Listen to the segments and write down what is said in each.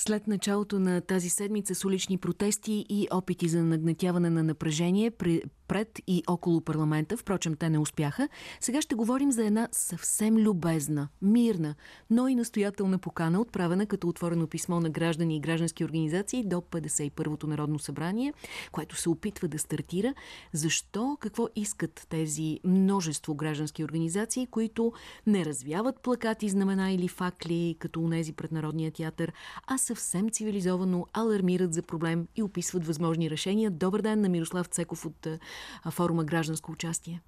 След началото на тази седмица с улични протести и опити за нагнетяване на напрежение пред и около парламента, впрочем те не успяха, сега ще говорим за една съвсем любезна, мирна, но и настоятелна покана, отправена като отворено писмо на граждани и граждански организации до 51-то Народно събрание, което се опитва да стартира. Защо? Какво искат тези множество граждански организации, които не развяват плакати, знамена или факли, като унези пред Народния театър, а съвсем цивилизовано алармират за проблем и описват възможни решения. Добър ден на Мирослав Цеков от форума Гражданско участие.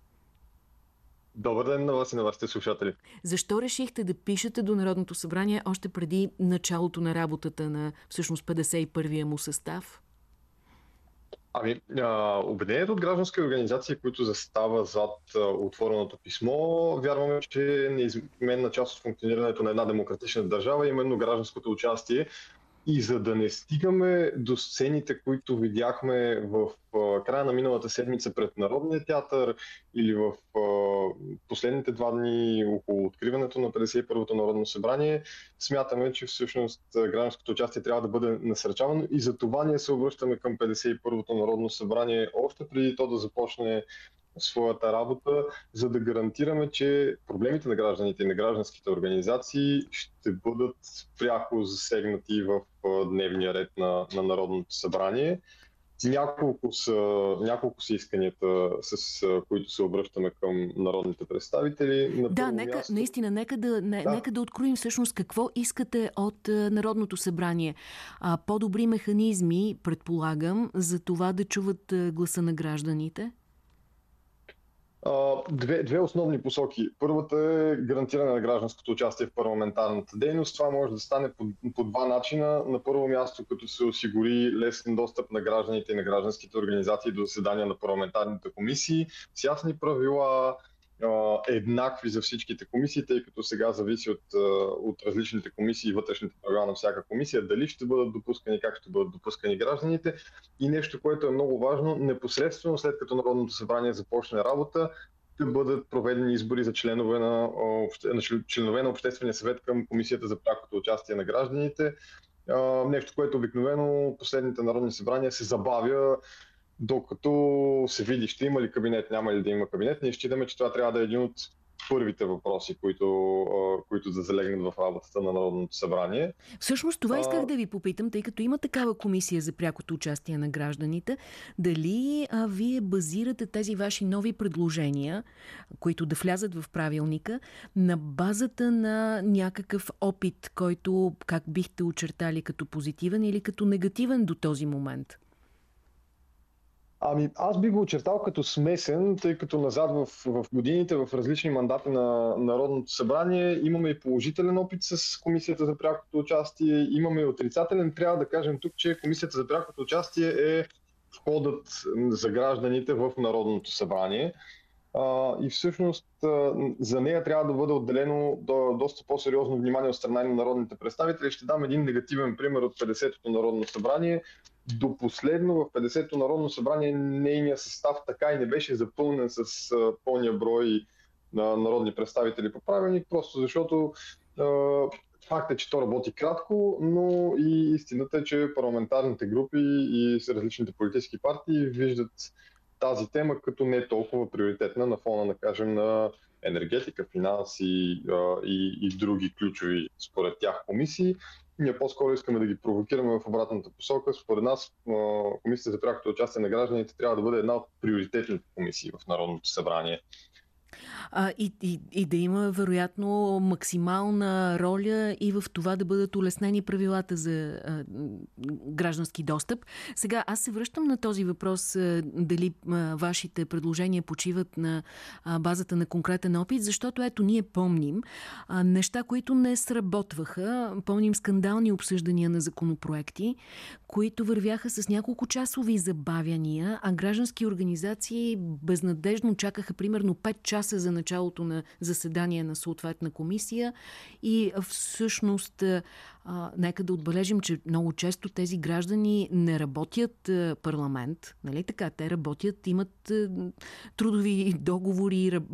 Добър ден на вас и на вашите слушатели. Защо решихте да пишете до Народното събрание още преди началото на работата на всъщност 51-я му състав? Ами, обединението от граждански организации, които застава зад а, отвореното писмо, вярваме, че е неизменна част от функционирането на една демократична държава, именно гражданското участие и за да не стигаме до сцените, които видяхме в края на миналата седмица пред Народния театър или в последните два дни около откриването на 51-то Народно събрание, смятаме, че всъщност гражданското участие трябва да бъде насърчавано. И за това ние се обръщаме към 51-то Народно събрание още преди то да започне своята работа, за да гарантираме, че проблемите на гражданите и на гражданските организации ще бъдат пряко засегнати в дневния ред на, на Народното събрание. Няколко са, няколко са исканията, с които се обръщаме към народните представители. На да, нека, място... наистина, нека да, не, да. нека да откроим всъщност какво искате от Народното събрание. по-добри механизми, предполагам, за това да чуват гласа на гражданите? Две, две основни посоки. Първата е гарантиране на гражданското участие в парламентарната дейност. Това може да стане по, по два начина. На първо място, като се осигури лесен достъп на гражданите и на гражданските организации до заседания на парламентарните комисии с ясни правила, еднакви за всичките комисии, тъй като сега зависи от, от различните комисии и вътрешните правила на всяка комисия, дали ще бъдат допускани, как ще бъдат допускани гражданите. И нещо, което е много важно, непосредствено след като Народното събрание започне работа, ще бъдат проведени избори за членове на, на членове на Обществения съвет към Комисията за прякото участие на гражданите. Нещо, което обикновено последните народни събрания се забавя докато се види ще има ли кабинет, няма ли да има кабинет, ние считаме, че това трябва да е един от първите въпроси, които, които да залегнат в работата на Народното събрание. Всъщност това исках да ви попитам, тъй като има такава комисия за прякото участие на гражданите, дали а, вие базирате тези ваши нови предложения, които да влязат в правилника, на базата на някакъв опит, който как бихте очертали като позитивен или като негативен до този момент? Ами, аз би го очертал като смесен, тъй като назад в, в годините, в различни мандати на Народното събрание, имаме и положителен опит с Комисията за прякото участие, имаме и отрицателен. Трябва да кажем тук, че Комисията за прякото участие е входът за гражданите в Народното събрание. И всъщност за нея трябва да бъде отделено до, доста по-сериозно внимание от страна на народните представители. Ще дам един негативен пример от 50-то Народно събрание до последно в 50-то Народно събрание нейният състав така и не беше запълнен с пълния брой на народни представители по правилник, просто защото а, факт е, че то работи кратко, но и истината е, че парламентарните групи и различните политически партии виждат тази тема като не е толкова приоритетна на фона, да кажем, на енергетика, финанси а, и, и други ключови според тях комисии. Ние по-скоро искаме да ги провокираме в обратната посока. Според нас Комисията за прякото участие на гражданите трябва да бъде една от приоритетните комисии в Народното събрание. А, и, и, и да има, вероятно, максимална роля и в това да бъдат улеснени правилата за а, граждански достъп. Сега, аз се връщам на този въпрос, а, дали а, вашите предложения почиват на а, базата на конкретен опит, защото ето ние помним а, неща, които не сработваха. Помним скандални обсъждания на законопроекти, които вървяха с няколко часови забавяния, а граждански организации безнадежно чакаха примерно 5 часа часа за началото на заседание на съответна комисия. И всъщност а, нека да отбележим, че много често тези граждани не работят а, парламент, нали така? Те работят, имат а, трудови договори, раб,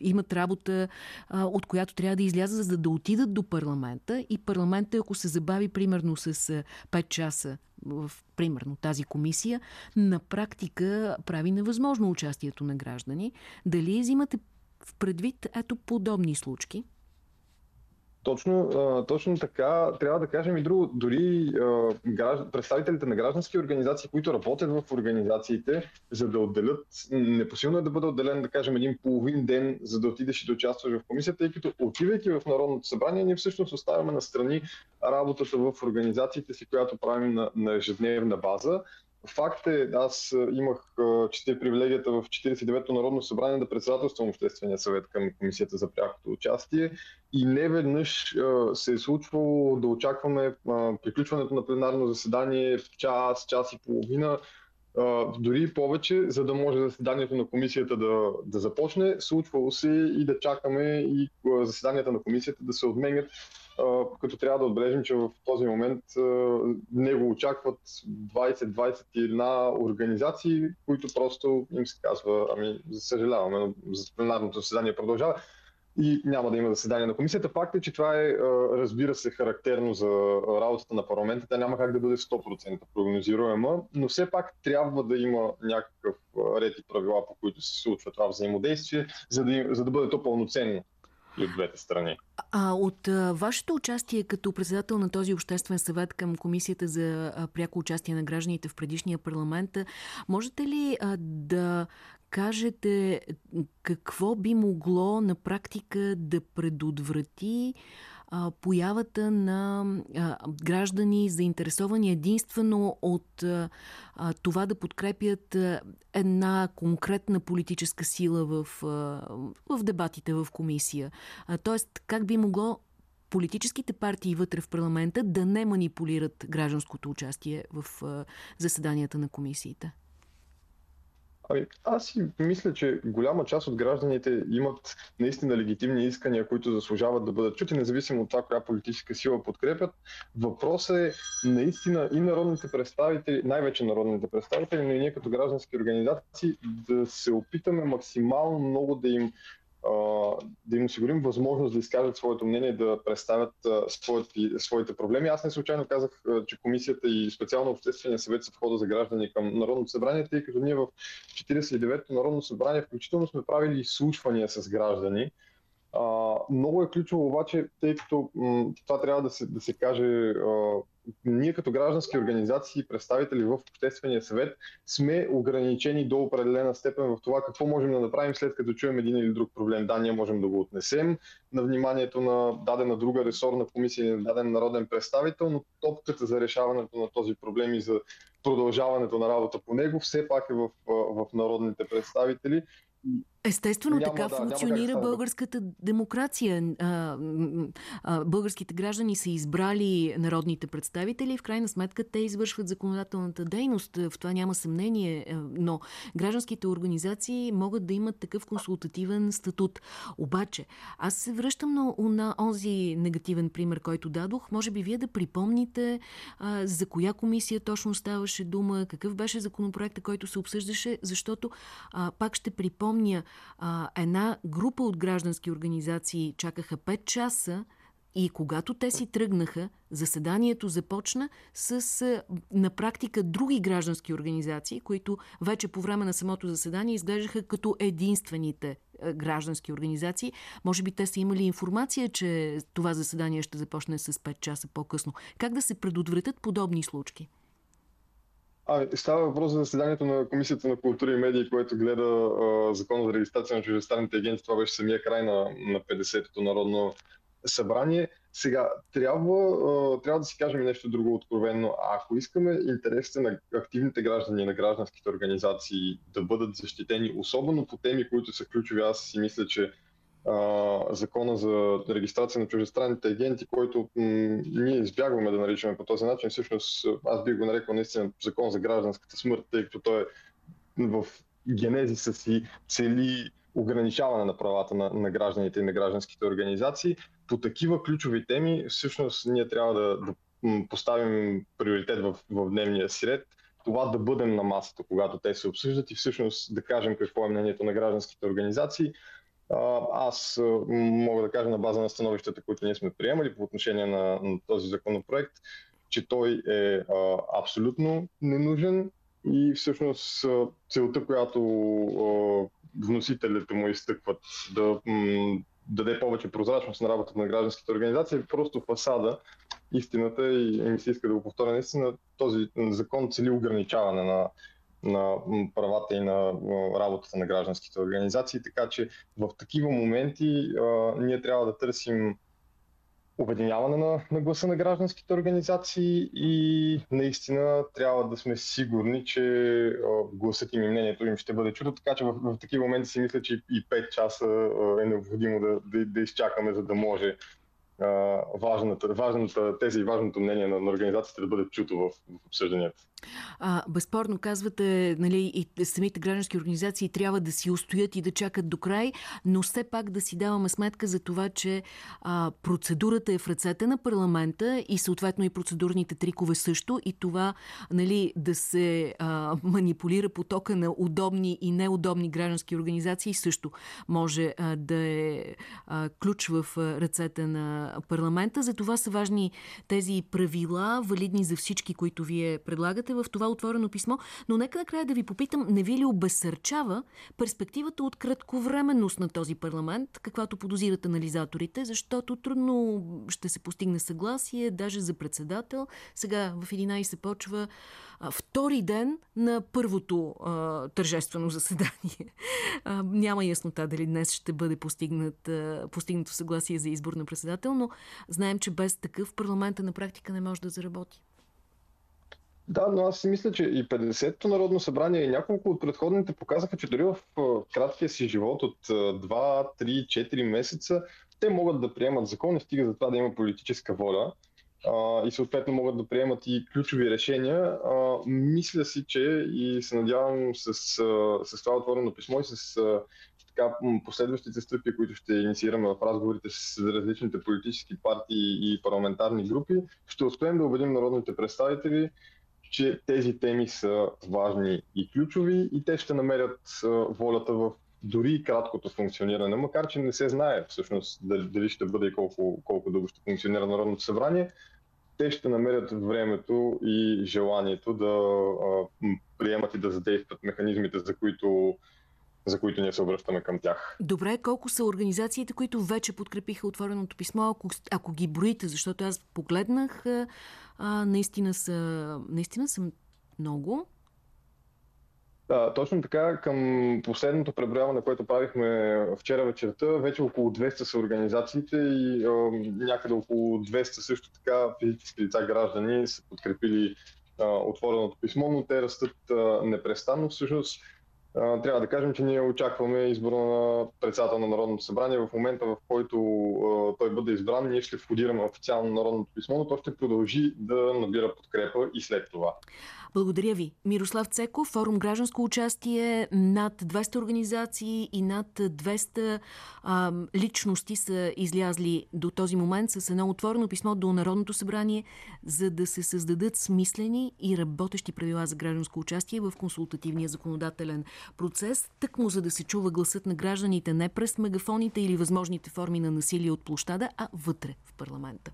имат работа, а, от която трябва да излязат, за да отидат до парламента и парламента, ако се забави примерно с 5 часа в примерно тази комисия, на практика прави невъзможно участието на граждани. Дали взимате в предвид ето подобни случки? Точно, точно така. Трябва да кажем и друго. Дори представителите на граждански организации, които работят в организациите, за да отделят, непосилно е да бъде отделен, да кажем, един половин ден, за да отидеш и да участваш в комисията, тъй като отивайки в Народното събрание, ние всъщност оставяме на страни работата в организациите си, която правим на, на ежедневна база. Факт е, аз имах чете привилегията в 49-то Народно събрание да председателствам Обществения съвет към Комисията за прякото участие и не веднъж се е случвало да очакваме приключването на пленарно заседание в час, час и половина, дори повече, за да може заседанието на комисията да, да започне. Случвало се и да чакаме и заседанията на комисията да се отменят като трябва да отбележим, че в този момент него очакват 20-21 организации, които просто им се казва, ами, съжаляваме, но за пленарното заседание продължава и няма да има заседание на комисията. Факт е, че това е, разбира се, характерно за работата на парламента. Тя няма как да бъде 100% прогнозируема, но все пак трябва да има някакъв ред и правила, по които се случва това взаимодействие, за да, за да бъде то пълноценно и от двете страни. А от а, вашето участие като председател на този обществен съвет към Комисията за а, пряко участие на гражданите в предишния парламент, можете ли а, да кажете какво би могло на практика да предотврати а, появата на а, граждани заинтересовани единствено от а, това да подкрепят а, една конкретна политическа сила в, а, в дебатите в комисия. А, тоест, как би могло политическите партии вътре в парламента да не манипулират гражданското участие в а, заседанията на комисиите? Ами, аз си мисля, че голяма част от гражданите имат наистина легитимни искания, които заслужават да бъдат чути, независимо от това, коя политическа сила подкрепят. Въпросът е наистина и народните представители, най-вече народните представители, но и ние като граждански организации да се опитаме максимално много да им да им осигурим възможност да изкажат своето мнение, да представят своите, своите проблеми. Аз не случайно казах, че комисията и специално Обществения съвет са входа за граждани към Народното събрание, тъй като ние в 49-то Народно събрание включително сме правили изслушвания с граждани. А, много е ключово обаче, тъй като м- това трябва да се, да се каже а, ние като граждански организации и представители в Обществения съвет сме ограничени до определена степен в това какво можем да направим след като чуем един или друг проблем. Да, ние можем да го отнесем на вниманието на дадена друга ресорна комисия или на даден народен представител, но топката за решаването на този проблем и за продължаването на работа по него все пак е в, в народните представители Естествено, няма, така да, функционира да българската демокрация. А, а, българските граждани са избрали народните представители и в крайна сметка те извършват законодателната дейност. В това няма съмнение, но гражданските организации могат да имат такъв консултативен статут. Обаче, аз се връщам на, на онзи негативен пример, който дадох. Може би вие да припомните а, за коя комисия точно ставаше дума, какъв беше законопроекта, който се обсъждаше, защото а, пак ще припомня а, една група от граждански организации чакаха 5 часа и когато те си тръгнаха, заседанието започна с на практика други граждански организации, които вече по време на самото заседание изглеждаха като единствените граждански организации. Може би те са имали информация, че това заседание ще започне с 5 часа по-късно. Как да се предотвратят подобни случки? А, става въпрос за заседанието на Комисията на култура и медии, което гледа а, закон за регистрация на чуждестранните агенти. Това беше самия край на, на 50-то народно събрание. Сега, трябва, а, трябва да си кажем нещо друго откровенно. Ако искаме интересите на активните граждани на гражданските организации да бъдат защитени, особено по теми, които са ключови, аз си мисля, че закона за регистрация на чужестранните агенти, който м- ние избягваме да наричаме по този начин. Всъщност аз бих го нарекал наистина закон за гражданската смърт, тъй като той е в генезиса си цели ограничаване на правата на, на гражданите и на гражданските организации. По такива ключови теми всъщност ние трябва да, да поставим приоритет в, в дневния си ред, това да бъдем на масата, когато те се обсъждат и всъщност да кажем какво е мнението на гражданските организации. Аз мога да кажа на база на становищата, които ние сме приемали по отношение на, на този законопроект, че той е а, абсолютно ненужен и всъщност целта, която а, вносителите му изтъкват да м- даде повече прозрачност на работата на гражданските организации, е просто фасада. Истината и, и ми се иска да го повторя наистина, този закон цели ограничаване на, на правата и на работата на гражданските организации, така че в такива моменти ние трябва да търсим обединяване на, на гласа на гражданските организации и наистина трябва да сме сигурни, че гласът им и мнението им ще бъде чуто, така че в, в такива моменти си мисля, че и 5 часа е необходимо да, да, да изчакаме, за да може важната, важната тези и важното мнение на, на организацията да бъде чуто в, в обсъжданията. А, безспорно казвате, нали, и самите граждански организации трябва да си устоят и да чакат до край, но все пак да си даваме сметка за това, че а, процедурата е в ръцете на парламента и съответно и процедурните трикове също и това нали, да се а, манипулира потока на удобни и неудобни граждански организации също може а, да е а, ключ в ръцете на парламента. За това са важни тези правила, валидни за всички, които вие предлагате в това отворено писмо. Но нека накрая да ви попитам, не ви ли обесърчава перспективата от кратковременност на този парламент, каквато подозират анализаторите, защото трудно ще се постигне съгласие, даже за председател. Сега в 11 почва втори ден на първото а, тържествено заседание. А, няма яснота дали днес ще бъде постигнат, а, постигнато съгласие за избор на председател, но знаем, че без такъв парламента на практика не може да заработи. Да, но аз си мисля, че и 50-то Народно събрание и няколко от предходните показаха, че дори в краткия си живот от 2, 3, 4 месеца те могат да приемат закони, стига за това да има политическа воля а, и съответно могат да приемат и ключови решения. А, мисля си, че и се надявам с, с това отворено писмо и с така, последващите стъпки, които ще инициираме в разговорите с различните политически партии и парламентарни групи, ще успеем да убедим народните представители, че тези теми са важни и ключови и те ще намерят волята в дори и краткото функциониране, макар че не се знае всъщност дали ще бъде и колко, колко дълго ще функционира Народното събрание, те ще намерят времето и желанието да а, приемат и да задействат механизмите, за които за които ние се обръщаме към тях. Добре, колко са организациите, които вече подкрепиха отвореното писмо, ако, ако ги броите, защото аз погледнах, а, наистина, са, наистина са много. Да, точно така, към последното преброяване, което правихме вчера вечерта, вече около 200 са организациите и а, някъде около 200 също така физически лица граждани са подкрепили а, отвореното писмо, но те растат а, непрестанно. Всъщност, трябва да кажем, че ние очакваме избора на председател на Народното събрание. В момента, в който той бъде избран, ние ще входираме официално Народното писмо, но то ще продължи да набира подкрепа и след това. Благодаря ви. Мирослав Цеков, форум гражданско участие, над 200 организации и над 200 а, личности са излязли до този момент с едно отворено писмо до Народното събрание, за да се създадат смислени и работещи правила за гражданско участие в консултативния законодателен процес, тъкмо за да се чува гласът на гражданите не през мегафоните или възможните форми на насилие от площада, а вътре в парламента.